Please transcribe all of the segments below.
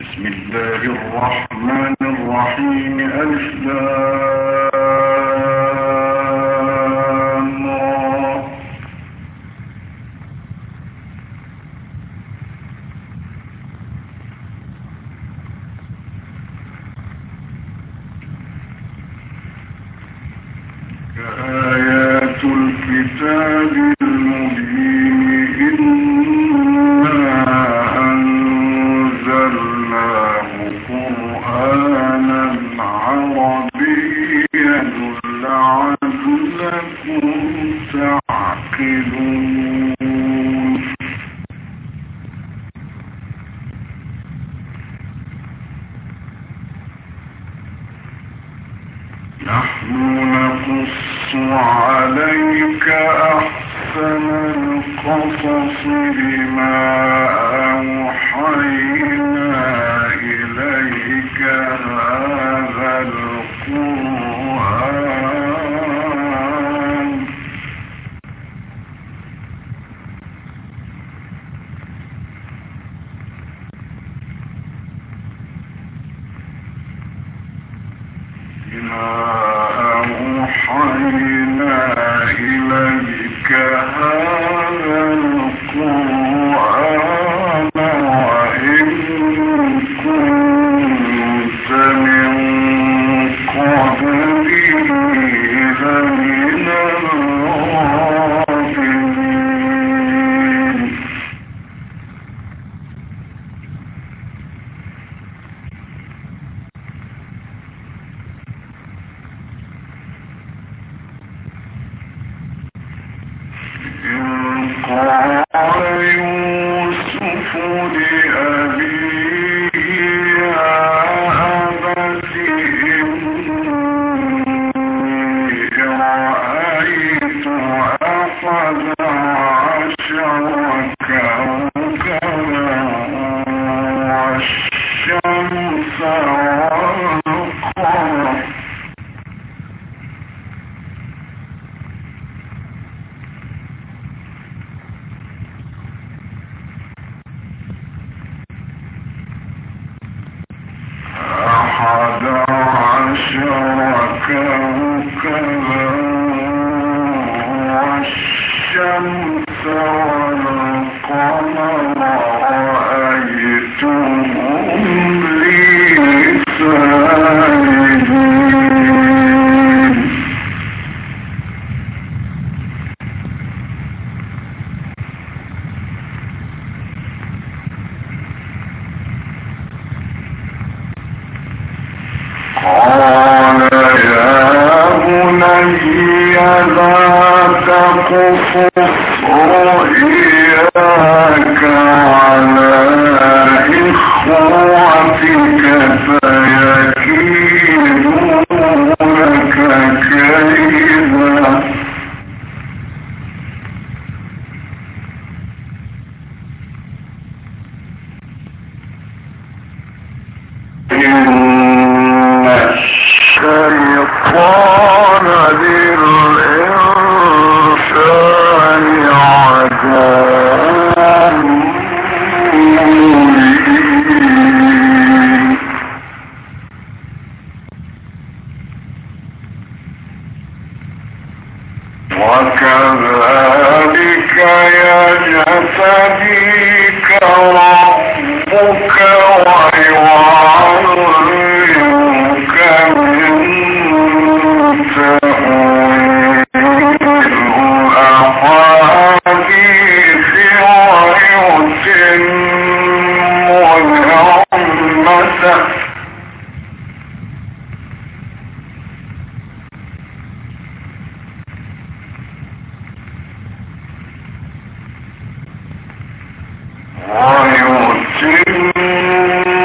بسم الله الرحمن الرحيم. أشدار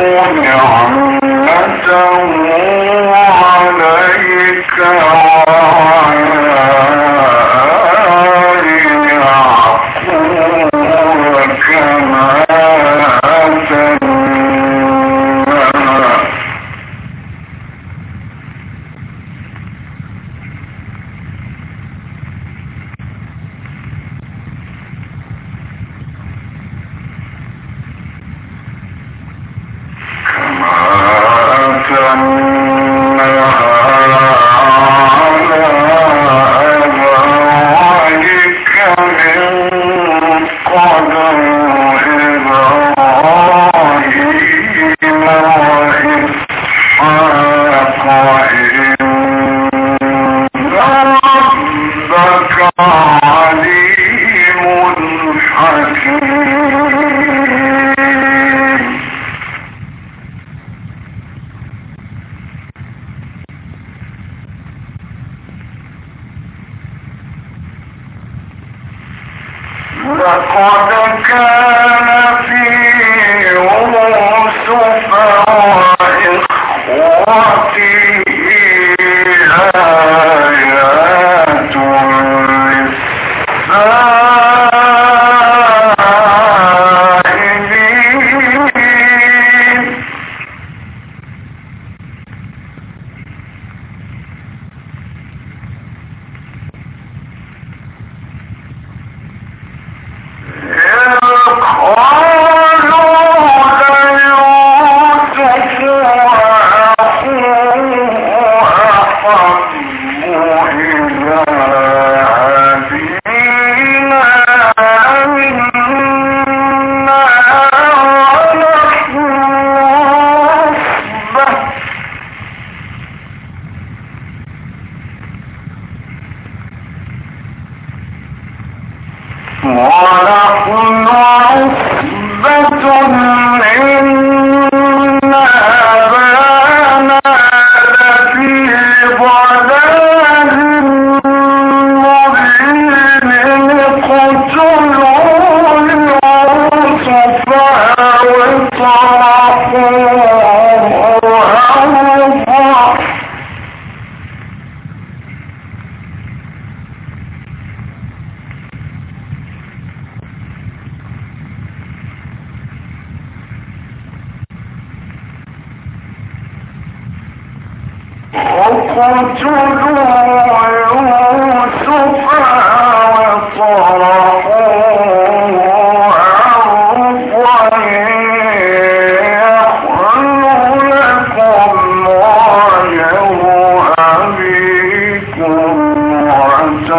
جنة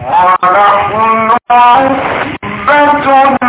ونحن عصبة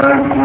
Thank you.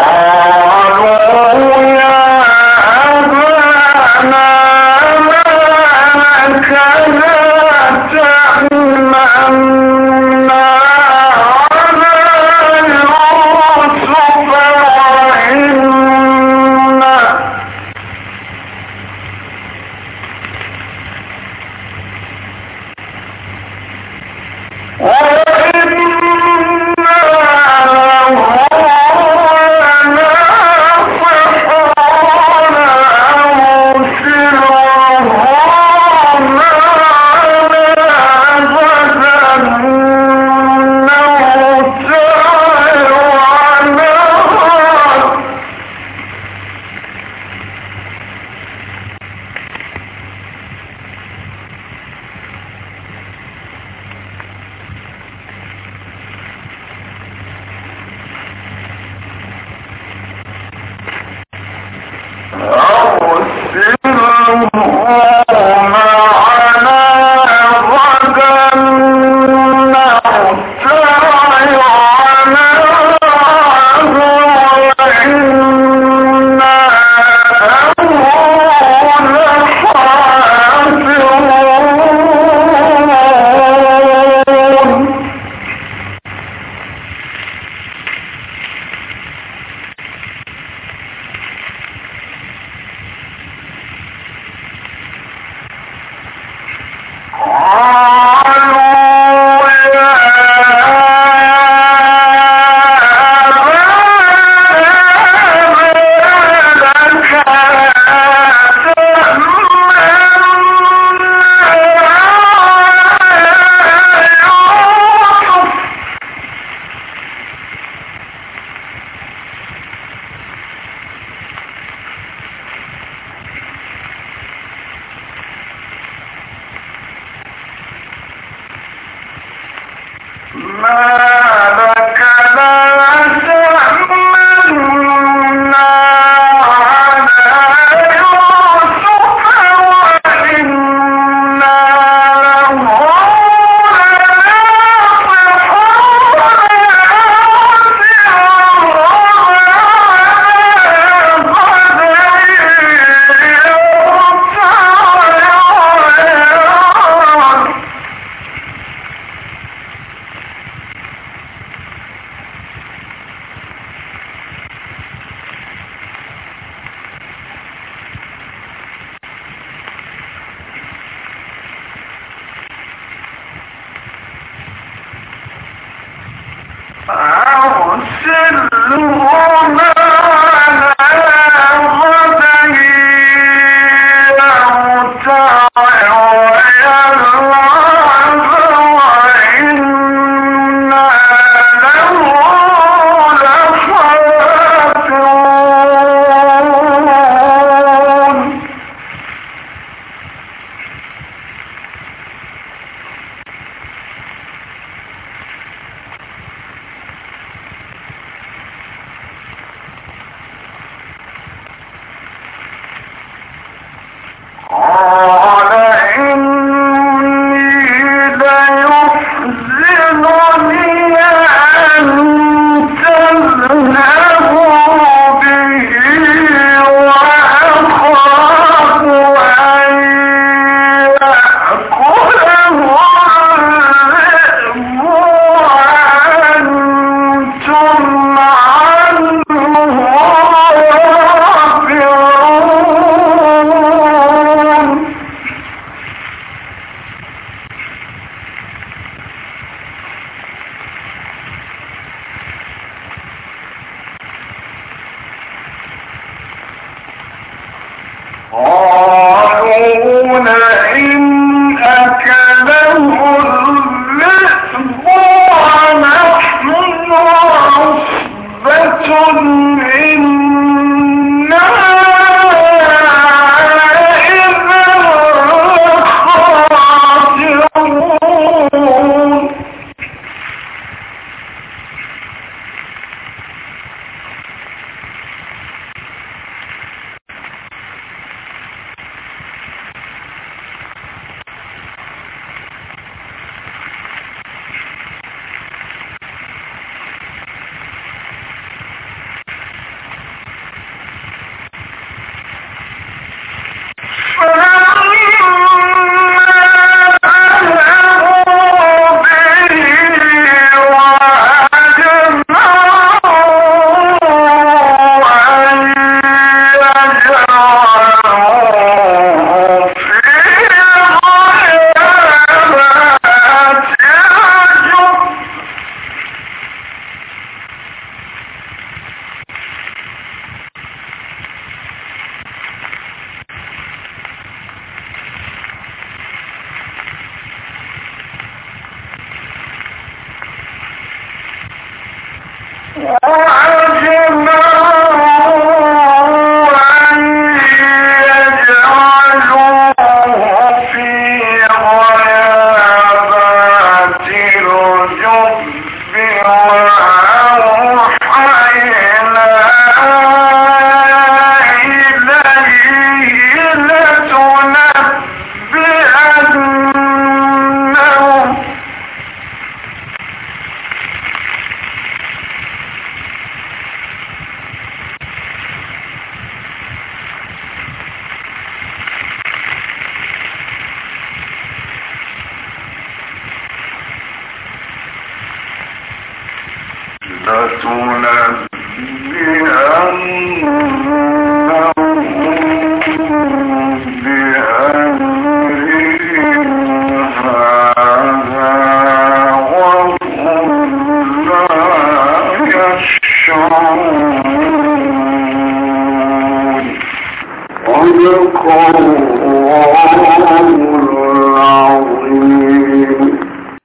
Ah.